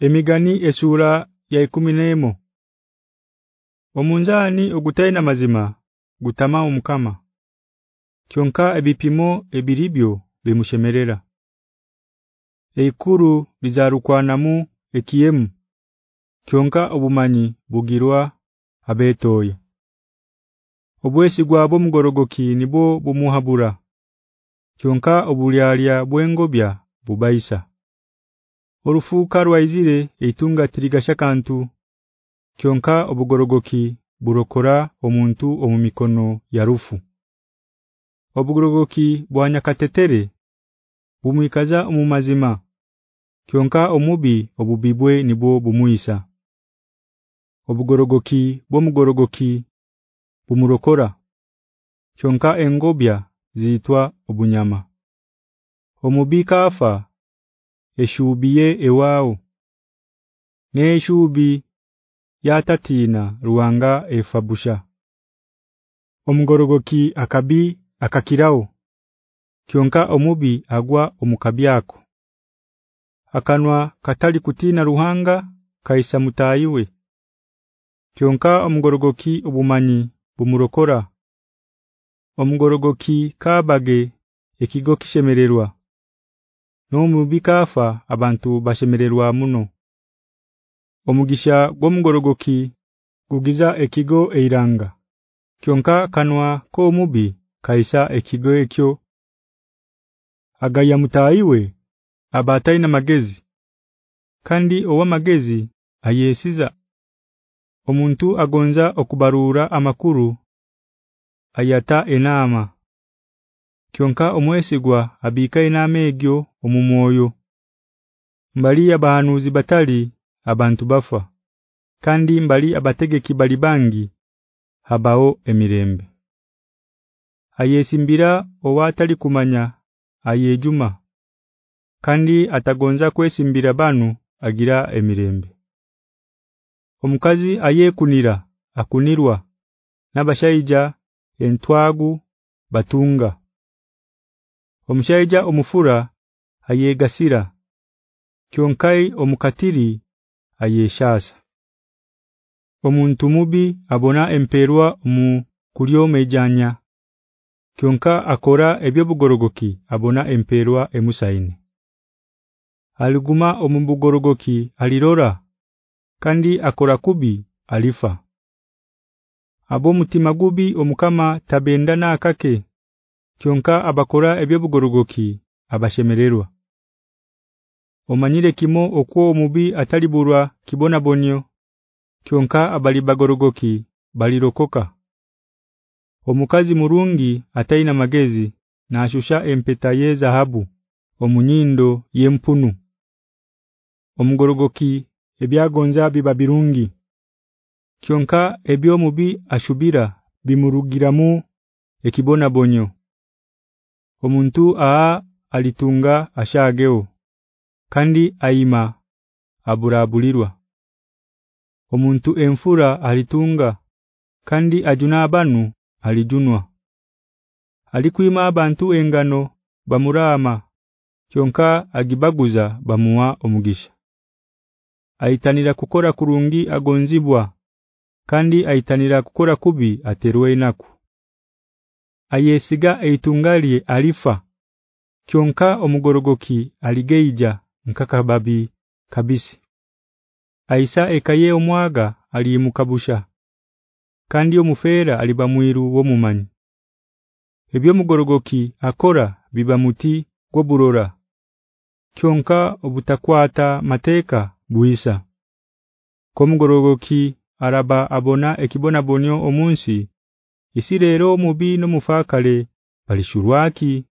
Emigani esura ya 11 Omunzani ogutaina mazima gutama omukama. Kyonka ebipimo ebiribyo bimushemerera. Eikuru lizarukwanamu ekiyemu. Kyonka obumanyi bugirwa abetoya Obwesi gwabo mugorogoki nibo bumuhabura. Kyonka obulyalya bwengobya bubaisa Orufuka rwaizire eitunga tirigasha kantu. Kyonka obugorogoki burokora omuntu omumikono ya rufu. Obugorogoki bwanyakatetere bumwikaza omumazima Kyonka omubi obubibwe nibwo bumuisa Obugorogoki bomugorogoki bumurokora. Kyonka engobya ziitwa obunyama. Omubika afa eshubiye ewao Neshubi yatatina ruwanga efabusha Omugorogoki akabi akakirao. Kyonka omubi agwa omukabyako Akanwa katali kutina ruhanga kaisa mutayiwe Kyonka omugorogoki obumanyi bumurokora. Omugorogoki kabage ekigo kishemererwa Nomubikafa abantu bashemererwa muno. Omugisha gwomugorogoki gugiza ekigo eiranga. Kyonka kanwa ko mubi kaisa ekigo ekyo. Agaya mutayiwe abataina magezi. Kandi owa magezi ayesiza Omuntu agonza okubarura amakuru ayata enama Kyonka omwesigwa abika inama egyo omumwoyo. Mbali abahanuzi batali abantu bafa kandi mbali abategeki bali bangi habao emirembe. Ayesimbira owatali kumanya ayejuma kandi atagonza kwesimbira banu agira emirembe. Omukazi ayekunira akunirwa nabashaija entwagu batunga Omushaija omufura ayegasira Kyonkai omukatiri ayeshasa Omuntu mubi abona emperwa mu kulyomejanya Kyonka akora ebyo bugorogoki abona emperwa emusaine. Aliguma omubugorogoki alirora kandi akora kubi alifa. Abo mutima gubi omukama tabenda na akake Kyonka abakora ebyobugorogoki abashemererwa. Omanyire kimo okwo omubi ataliburwa kibona bonyo Kyonka abali bagorogoki balirokoka. Omukazi murungi ataina magezi na ashusha empeta ye zahabu omunyindo yempunu Omugorogoki ebyagonza bibabirungi Kyonka ebyomubi ashubira bimurugiramu ekibona bonyo Omuntu a alitunga ashageo kandi aima aburabulirwa Omuntu enfura alitunga kandi ajuna abanu alijunwa. Alikuima abantu engano bamurama kyonka agibaguza bamuwa omugisha. Aitanira kukora kurungi agonzibwa kandi aitanira kukora kubi aterwe inaku Ayesiga eitungalie alifa. Kyonka omugorogoki aligeija nkakababi kabisi. Aisa ekaye omwaga alimukabusha kandi omufera aliba mwiru wo mumanyi Ebyo mugorogoki akora biba muti goburora Kyonka obutakwata mateka buisa Komugorogoki araba abona ekibona bonyo omunsi isirero mubi no mufakale balishurwaki